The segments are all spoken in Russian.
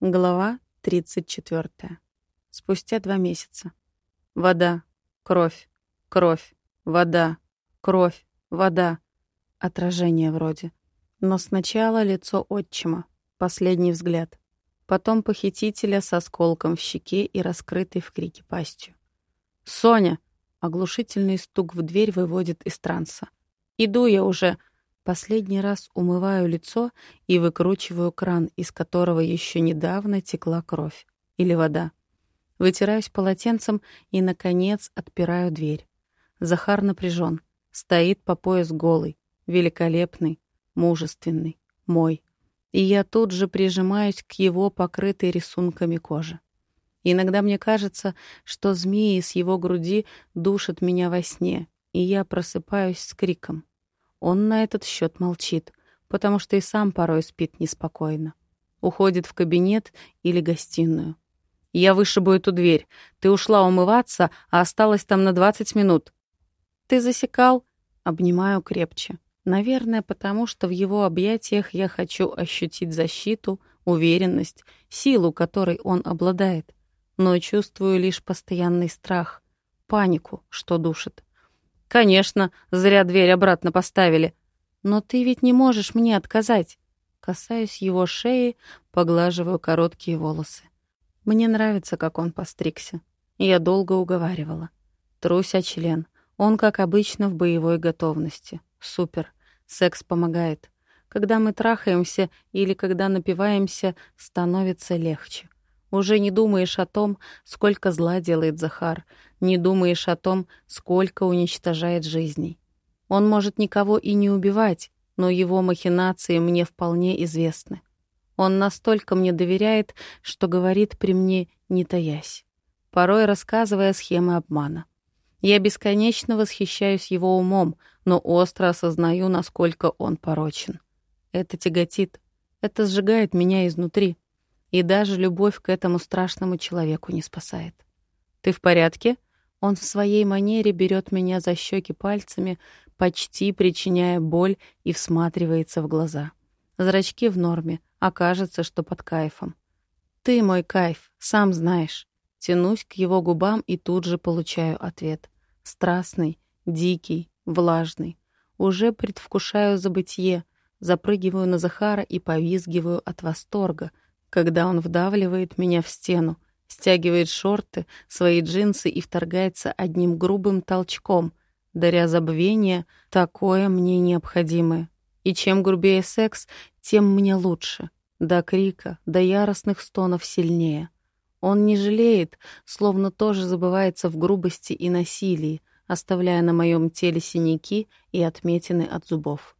Глава 34. Спустя два месяца. Вода, кровь, кровь, вода, кровь, вода. Отражение вроде. Но сначала лицо отчима, последний взгляд. Потом похитителя с осколком в щеке и раскрытой в крике пастью. «Соня!» — оглушительный стук в дверь выводит из транса. «Иду я уже!» Последний раз умываю лицо и выкручиваю кран, из которого еще недавно текла кровь или вода. Вытираюсь полотенцем и, наконец, отпираю дверь. Захар напряжен, стоит по пояс голый, великолепный, мужественный, мой. И я тут же прижимаюсь к его покрытой рисунками кожи. Иногда мне кажется, что змеи с его груди душат меня во сне, и я просыпаюсь с криком. Он на этот счет молчит, потому что и сам порой спит неспокойно. Уходит в кабинет или гостиную. «Я вышибу эту дверь. Ты ушла умываться, а осталась там на двадцать минут». «Ты засекал?» Обнимаю крепче. Наверное, потому что в его объятиях я хочу ощутить защиту, уверенность, силу, которой он обладает. Но чувствую лишь постоянный страх, панику, что душит. «Конечно, зря дверь обратно поставили. Но ты ведь не можешь мне отказать». Касаюсь его шеи, поглаживаю короткие волосы. Мне нравится, как он постригся. Я долго уговаривала. Труся член. Он, как обычно, в боевой готовности. Супер. Секс помогает. Когда мы трахаемся или когда напиваемся, становится легче. Уже не думаешь о том, сколько зла делает Захар, не думаешь о том, сколько уничтожает жизней. Он может никого и не убивать, но его махинации мне вполне известны. Он настолько мне доверяет, что говорит при мне, не таясь, порой рассказывая схемы обмана. Я бесконечно восхищаюсь его умом, но остро осознаю, насколько он порочен. Это тяготит, это сжигает меня изнутри. И даже любовь к этому страшному человеку не спасает. «Ты в порядке?» Он в своей манере берет меня за щеки пальцами, почти причиняя боль и всматривается в глаза. Зрачки в норме, а кажется, что под кайфом. «Ты мой кайф, сам знаешь». Тянусь к его губам и тут же получаю ответ. Страстный, дикий, влажный. Уже предвкушаю забытье, запрыгиваю на Захара и повизгиваю от восторга — когда он вдавливает меня в стену, стягивает шорты, свои джинсы и вторгается одним грубым толчком, даря забвение, такое мне необходимое. И чем грубее секс, тем мне лучше. До крика, до яростных стонов сильнее. Он не жалеет, словно тоже забывается в грубости и насилии, оставляя на моем теле синяки и отметины от зубов.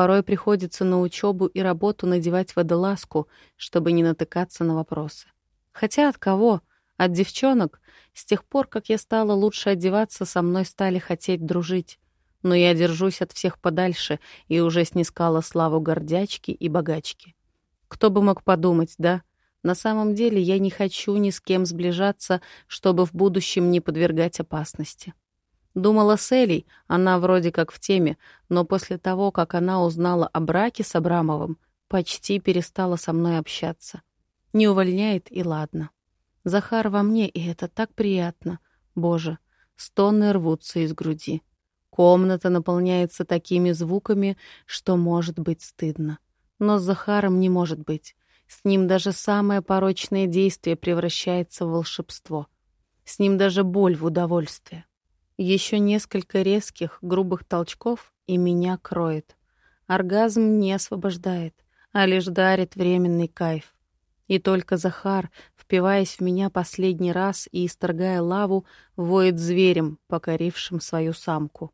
Порой приходится на учебу и работу надевать водолазку, чтобы не натыкаться на вопросы. Хотя от кого? От девчонок? С тех пор, как я стала лучше одеваться, со мной стали хотеть дружить. Но я держусь от всех подальше и уже снискала славу гордячки и богачки. Кто бы мог подумать, да? На самом деле я не хочу ни с кем сближаться, чтобы в будущем не подвергать опасности. Думала с Элей, она вроде как в теме, но после того, как она узнала о браке с Абрамовым, почти перестала со мной общаться. Не увольняет и ладно. Захар во мне, и это так приятно. Боже, стоны рвутся из груди. Комната наполняется такими звуками, что может быть стыдно. Но с Захаром не может быть. С ним даже самое порочное действие превращается в волшебство. С ним даже боль в удовольствие. Еще несколько резких, грубых толчков, и меня кроет. Оргазм не освобождает, а лишь дарит временный кайф. И только Захар, впиваясь в меня последний раз и исторгая лаву, воет зверем, покорившим свою самку.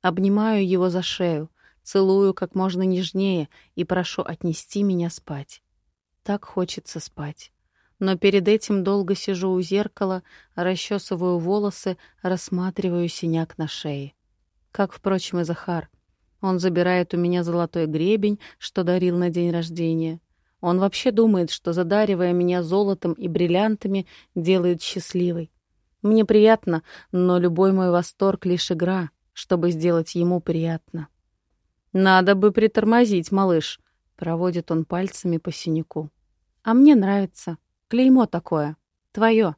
Обнимаю его за шею, целую как можно нежнее и прошу отнести меня спать. Так хочется спать но перед этим долго сижу у зеркала, расчесываю волосы, рассматриваю синяк на шее. Как, впрочем, и Захар. Он забирает у меня золотой гребень, что дарил на день рождения. Он вообще думает, что, задаривая меня золотом и бриллиантами, делает счастливой. Мне приятно, но любой мой восторг — лишь игра, чтобы сделать ему приятно. «Надо бы притормозить, малыш», — проводит он пальцами по синяку. А мне нравится. Клеймо такое. Твое.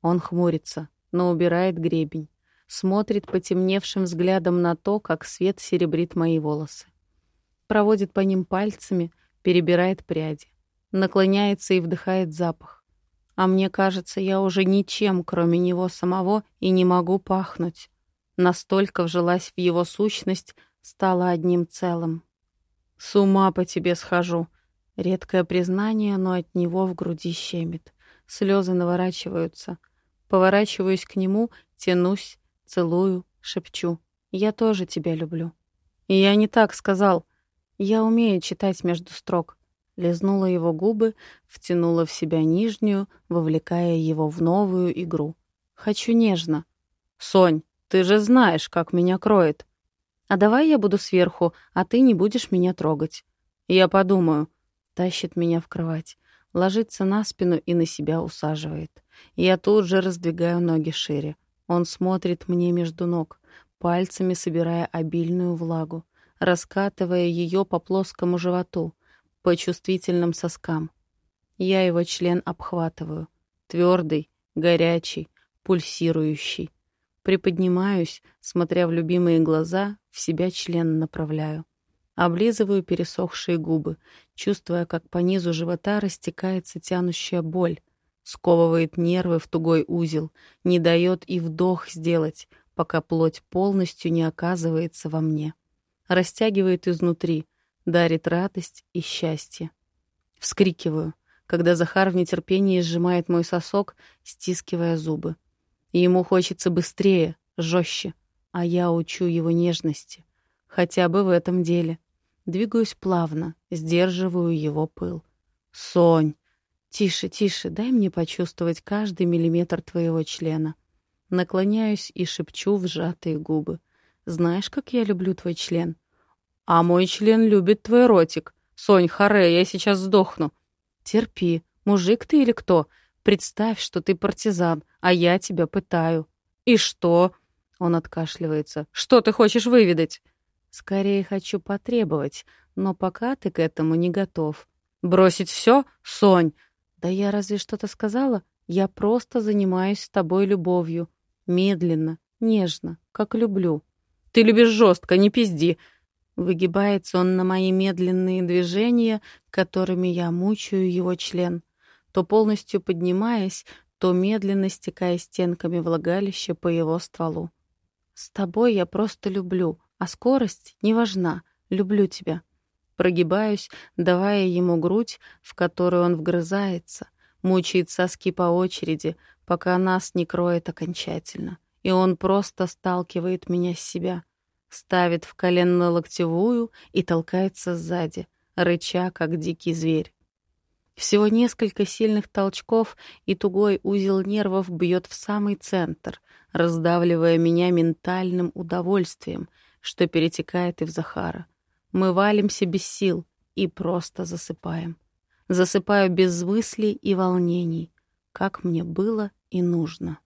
Он хмурится, но убирает гребень. Смотрит потемневшим взглядом на то, как свет серебрит мои волосы. Проводит по ним пальцами, перебирает пряди. Наклоняется и вдыхает запах. А мне кажется, я уже ничем, кроме него самого, и не могу пахнуть. Настолько вжилась в его сущность, стала одним целым. С ума по тебе схожу. Редкое признание, но от него в груди щемит. Слезы наворачиваются. Поворачиваюсь к нему, тянусь, целую, шепчу. Я тоже тебя люблю. Я не так сказал. Я умею читать между строк. Лизнула его губы, втянула в себя нижнюю, вовлекая его в новую игру. Хочу нежно. Сонь, ты же знаешь, как меня кроет. А давай я буду сверху, а ты не будешь меня трогать. Я подумаю. Тащит меня в кровать. Ложится на спину и на себя усаживает. Я тут же раздвигаю ноги шире. Он смотрит мне между ног, пальцами собирая обильную влагу, раскатывая ее по плоскому животу, по чувствительным соскам. Я его член обхватываю. Твердый, горячий, пульсирующий. Приподнимаюсь, смотря в любимые глаза, в себя член направляю. Облизываю пересохшие губы, чувствуя, как по низу живота растекается тянущая боль, сковывает нервы в тугой узел, не дает и вдох сделать, пока плоть полностью не оказывается во мне. Растягивает изнутри, дарит радость и счастье. Вскрикиваю, когда Захар в нетерпении сжимает мой сосок, стискивая зубы. Ему хочется быстрее, жестче, а я учу его нежности. Хотя бы в этом деле. Двигаюсь плавно, сдерживаю его пыл. «Сонь! Тише, тише, дай мне почувствовать каждый миллиметр твоего члена». Наклоняюсь и шепчу в сжатые губы. «Знаешь, как я люблю твой член?» «А мой член любит твой ротик. Сонь, харе, я сейчас сдохну». «Терпи. Мужик ты или кто? Представь, что ты партизан, а я тебя пытаю. И что? Он откашливается. Что ты хочешь выведать? Скорее хочу потребовать, но пока ты к этому не готов. Бросить все, Сонь? Да я разве что-то сказала? Я просто занимаюсь с тобой любовью. Медленно, нежно, как люблю. Ты любишь жестко, не пизди. Выгибается он на мои медленные движения, которыми я мучаю его член то полностью поднимаясь, то медленно стекая стенками влагалища по его стволу. «С тобой я просто люблю, а скорость не важна. Люблю тебя». Прогибаюсь, давая ему грудь, в которую он вгрызается, мучает соски по очереди, пока нас не кроет окончательно. И он просто сталкивает меня с себя, ставит в коленно-локтевую и толкается сзади, рыча, как дикий зверь. Всего несколько сильных толчков, и тугой узел нервов бьет в самый центр, раздавливая меня ментальным удовольствием, что перетекает и в Захара. Мы валимся без сил и просто засыпаем. Засыпаю без мыслей и волнений, как мне было и нужно.